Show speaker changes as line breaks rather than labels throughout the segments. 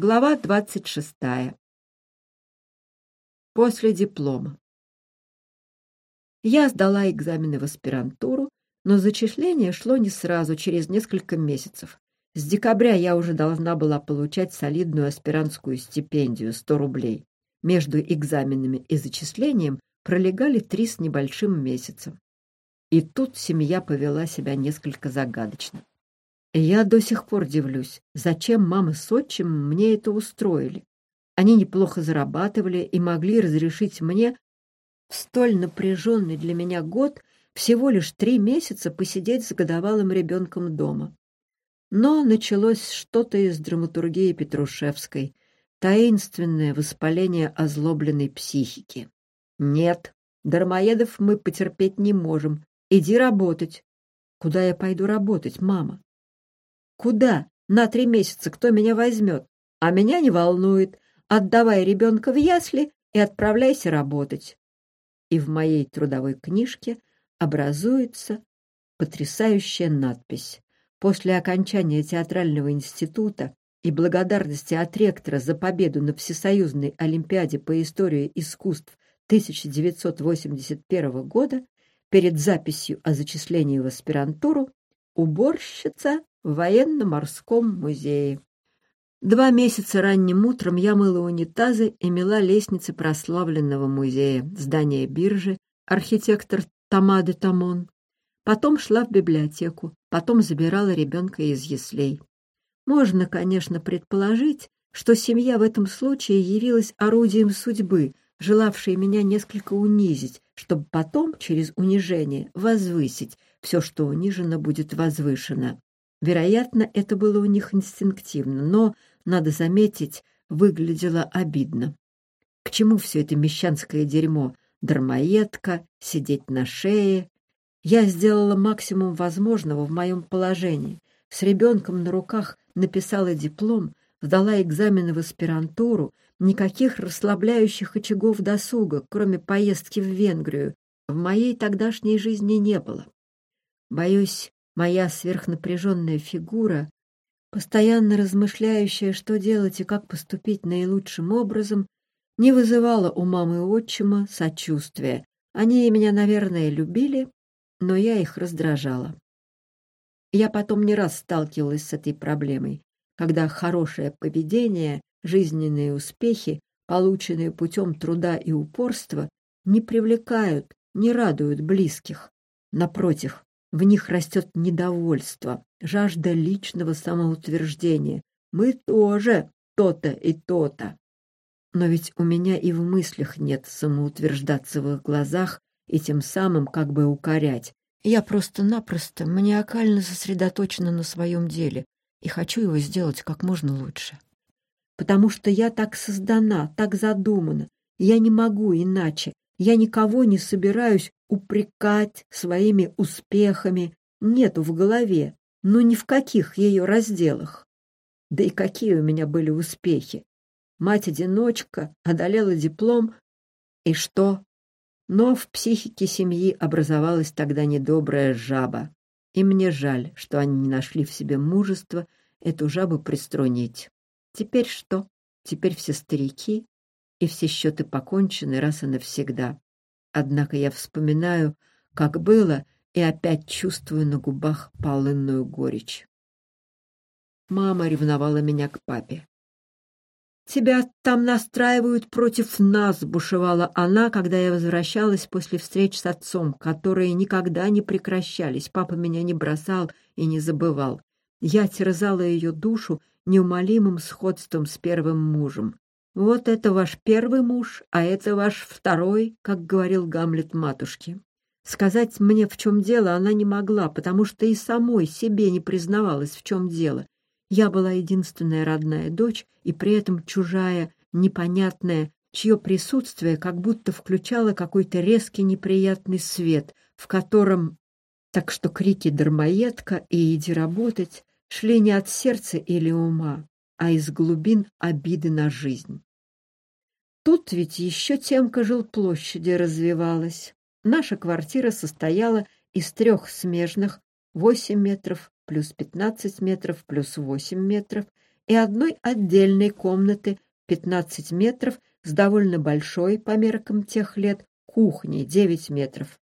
Глава двадцать шестая. После диплома. Я сдала экзамены в аспирантуру, но зачисление шло не сразу, через несколько месяцев. С декабря я уже должна была получать солидную аспирантскую стипендию 100 рублей. Между экзаменами и зачислением пролегали три с небольшим месяца. И тут семья повела себя несколько загадочно. Я до сих пор дивлюсь, зачем мама с отчимом мне это устроили. Они неплохо зарабатывали и могли разрешить мне в столь напряженный для меня год всего лишь три месяца посидеть с годовалым ребенком дома. Но началось что-то из драматургии Петрушевской, таинственное воспаление озлобленной психики. «Нет, дармоедов мы потерпеть не можем. Иди работать». «Куда я пойду работать, мама?» Куда? На три месяца кто меня возьмет? А меня не волнует. Отдавай ребенка в ясли и отправляйся работать. И в моей трудовой книжке образуется потрясающая надпись. После окончания театрального института и благодарности от ректора за победу на Всесоюзной Олимпиаде по истории искусств 1981 года перед записью о зачислении в аспирантуру уборщица в военно-морском музее. Два месяца ранним утром я мыла унитазы и мела лестницы прославленного музея, здания биржи, архитектор Тамады Тамон. Потом шла в библиотеку, потом забирала ребенка из яслей. Можно, конечно, предположить, что семья в этом случае явилась орудием судьбы, желавшей меня несколько унизить, чтобы потом, через унижение, возвысить. Все, что унижено, будет возвышено. Вероятно, это было у них инстинктивно, но, надо заметить, выглядело обидно. К чему все это мещанское дерьмо? Дармоедка, сидеть на шее. Я сделала максимум возможного в моем положении. С ребенком на руках написала диплом, сдала экзамены в аспирантуру, никаких расслабляющих очагов досуга, кроме поездки в Венгрию, в моей тогдашней жизни не было. Боюсь, Моя сверхнапряженная фигура, постоянно размышляющая, что делать и как поступить наилучшим образом, не вызывала у мамы и отчима сочувствия. Они меня, наверное, любили, но я их раздражала. Я потом не раз сталкивалась с этой проблемой, когда хорошее поведение, жизненные успехи, полученные путем труда и упорства, не привлекают, не радуют близких. Напротив, в них растет недовольство, жажда личного самоутверждения. Мы тоже то-то и то-то. Но ведь у меня и в мыслях нет самоутверждаться в их глазах и тем самым как бы укорять. Я просто-напросто маниакально сосредоточена на своем деле и хочу его сделать как можно лучше. Потому что я так создана, так задумана, я не могу иначе, я никого не собираюсь упрекать своими успехами. Нету в голове, ну ни в каких ее разделах. Да и какие у меня были успехи. Мать-одиночка одолела диплом, и что? Но в психике семьи образовалась тогда недобрая жаба. И мне жаль, что они не нашли в себе мужества эту жабу приструнить. Теперь что? Теперь все старики, и все счеты покончены раз и навсегда. Однако я вспоминаю, как было, и опять чувствую на губах полынную горечь. Мама ревновала меня к папе. «Тебя там настраивают против нас», — бушевала она, когда я возвращалась после встреч с отцом, которые никогда не прекращались. Папа меня не бросал и не забывал. Я терзала ее душу неумолимым сходством с первым мужем. Вот это ваш первый муж, а это ваш второй, как говорил Гамлет матушке. Сказать мне, в чем дело, она не могла, потому что и самой себе не признавалась, в чем дело. Я была единственная родная дочь и при этом чужая, непонятная, чье присутствие как будто включало какой-то резкий неприятный свет, в котором... Так что крики «дармоедка» и «иди работать» шли не от сердца или ума, а из глубин обиды на жизнь. Тут ведь еще темка жилплощади развивалась. Наша квартира состояла из трех смежных 8 метров плюс 15 метров плюс 8 метров и одной отдельной комнаты 15 метров с довольно большой, по меркам тех лет, кухней 9 метров.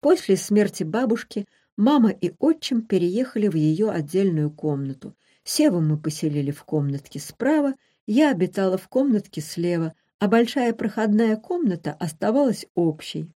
После смерти бабушки мама и отчим переехали в ее отдельную комнату. Севу мы поселили в комнатке справа, я обитала в комнатке слева, а большая проходная комната оставалась общей.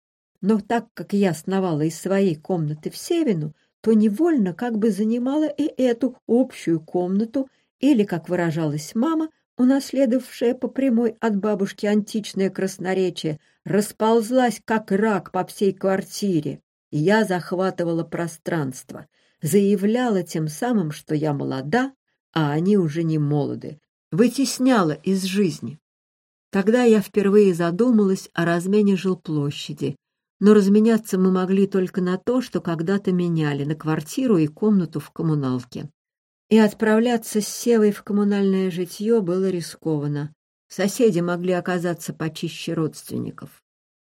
Но так как я сновала из своей комнаты в Севину, то невольно как бы занимала и эту общую комнату, или, как выражалась мама, унаследовавшая по прямой от бабушки античное красноречие, расползлась, как рак, по всей квартире. Я захватывала пространство, заявляла тем самым, что я молода, а они уже не молоды, вытесняла из жизни. Тогда я впервые задумалась о размене жилплощади, но разменяться мы могли только на то, что когда-то меняли на квартиру и комнату в коммуналке. И отправляться с Севой в коммунальное житье было рискованно. Соседи могли оказаться почище родственников.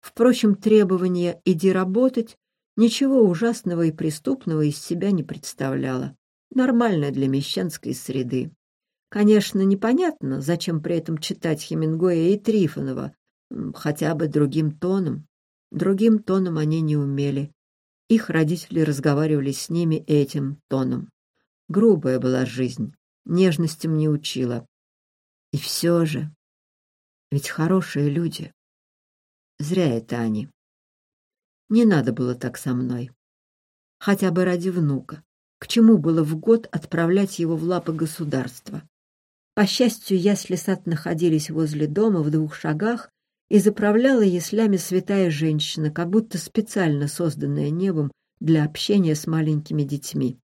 Впрочем, требование «иди работать» ничего ужасного и преступного из себя не представляло. Нормально для мещанской среды. Конечно, непонятно, зачем при этом читать Хемингуэя и Трифонова, хотя бы другим тоном. Другим тоном они не умели. Их родители разговаривали с ними этим тоном. Грубая была жизнь, нежностям не учила. И все же, ведь хорошие люди. Зря это они. Не надо было так со мной. Хотя бы ради внука. К чему было в год отправлять его в лапы государства? По счастью, ясли сад находились возле дома в двух шагах, и заправляла яслями святая женщина, как будто специально созданная небом для общения с маленькими детьми.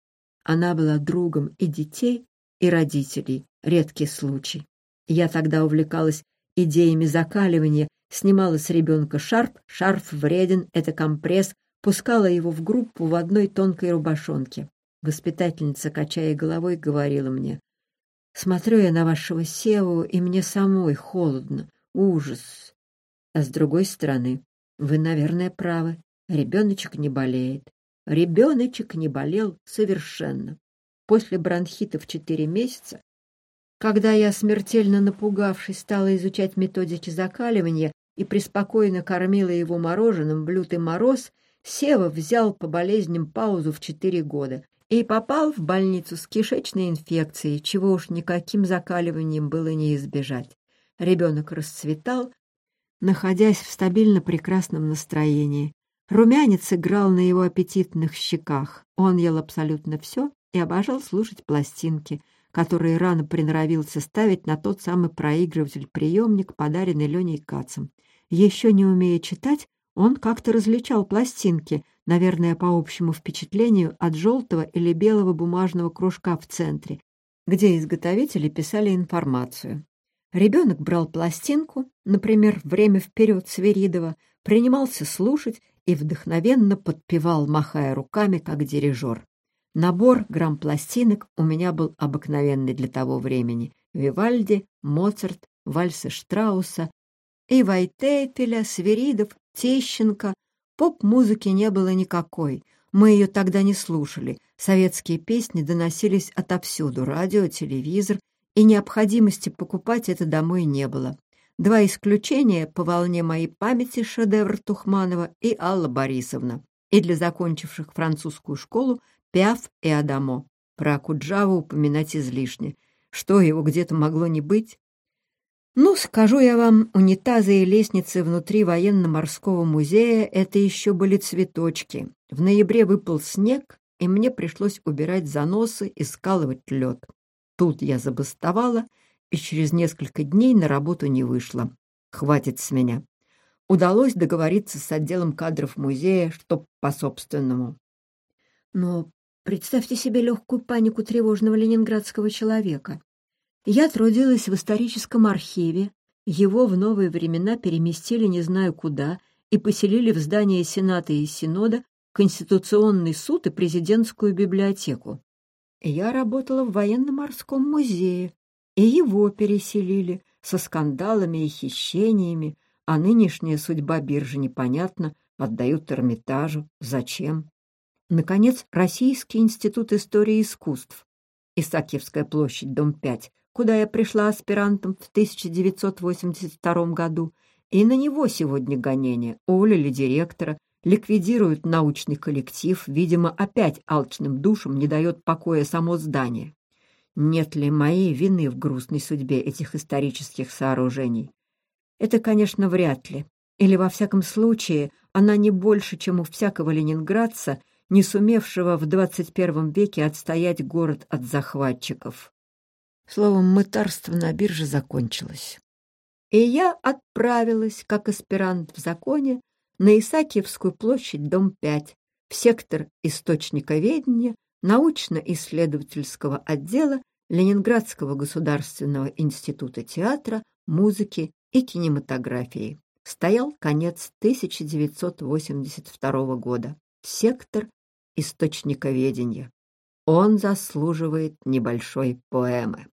Она была другом и детей, и родителей, редкий случай. Я тогда увлекалась идеями закаливания, снимала с ребенка шарф, шарф вреден, это компресс, пускала его в группу в одной тонкой рубашонке. Воспитательница, качая головой, говорила мне, «Смотрю я на вашего Севу, и мне самой холодно, ужас, а с другой стороны, вы, наверное, правы. Ребеночек не болеет. Ребеночек не болел совершенно. После бронхита в четыре месяца, когда я, смертельно напугавшись, стала изучать методики закаливания и преспокойно кормила его мороженым в лютый мороз, Сева взял по болезням паузу в четыре года и попал в больницу с кишечной инфекцией, чего уж никаким закаливанием было не избежать. Ребенок расцветал, находясь в стабильно прекрасном настроении. Румянец играл на его аппетитных щеках. Он ел абсолютно все и обожал слушать пластинки, которые рано приноровился ставить на тот самый проигрыватель-приемник, подаренный Леней Кацем. Еще не умея читать, он как-то различал пластинки, наверное, по общему впечатлению, от желтого или белого бумажного кружка в центре, где изготовители писали информацию. Ребенок брал пластинку, например, «Время вперед» Сверидова, принимался слушать и вдохновенно подпевал, махая руками, как дирижер. Набор грамм пластинок у меня был обыкновенный для того времени. Вивальди, Моцарт, вальсы Штрауса, и Вайтейтеля, Сверидов, Тещенко. Поп-музыки не было никакой. Мы ее тогда не слушали. Советские песни доносились отовсюду — радио, телевизор и необходимости покупать это домой не было. Два исключения по волне моей памяти шедевр Тухманова и Алла Борисовна, и для закончивших французскую школу Пиаф и Адамо. Про Куджаву упоминать излишне. Что его где-то могло не быть? Ну, скажу я вам, унитазы и лестницы внутри военно-морского музея — это еще были цветочки. В ноябре выпал снег, и мне пришлось убирать заносы и скалывать лед. Тут я забастовала и через несколько дней на работу не вышла. Хватит с меня. Удалось договориться с отделом кадров музея, чтоб по-собственному. Но представьте себе легкую панику тревожного ленинградского человека. Я трудилась в историческом архиве, его в новые времена переместили не знаю куда и поселили в здание Сената и Синода Конституционный суд и президентскую библиотеку. Я работала в военно-морском музее, и его переселили со скандалами и хищениями, а нынешняя судьба биржи непонятна, отдают Эрмитажу. Зачем? Наконец, Российский институт истории искусств, Исаакиевская площадь, дом 5, куда я пришла аспирантом в 1982 году, и на него сегодня гонение. Уволили директора, ликвидируют научный коллектив, видимо, опять алчным душам не дает покоя само здание. Нет ли моей вины в грустной судьбе этих исторических сооружений? Это, конечно, вряд ли. Или, во всяком случае, она не больше, чем у всякого ленинградца, не сумевшего в 21 веке отстоять город от захватчиков. Словом, мытарство на бирже закончилось. И я отправилась, как аспирант в законе, на Исаакиевскую площадь, дом 5, в сектор источниковедения научно-исследовательского отдела Ленинградского государственного института театра, музыки и кинематографии. Стоял конец 1982 года. Сектор источниковедения. Он заслуживает небольшой поэмы.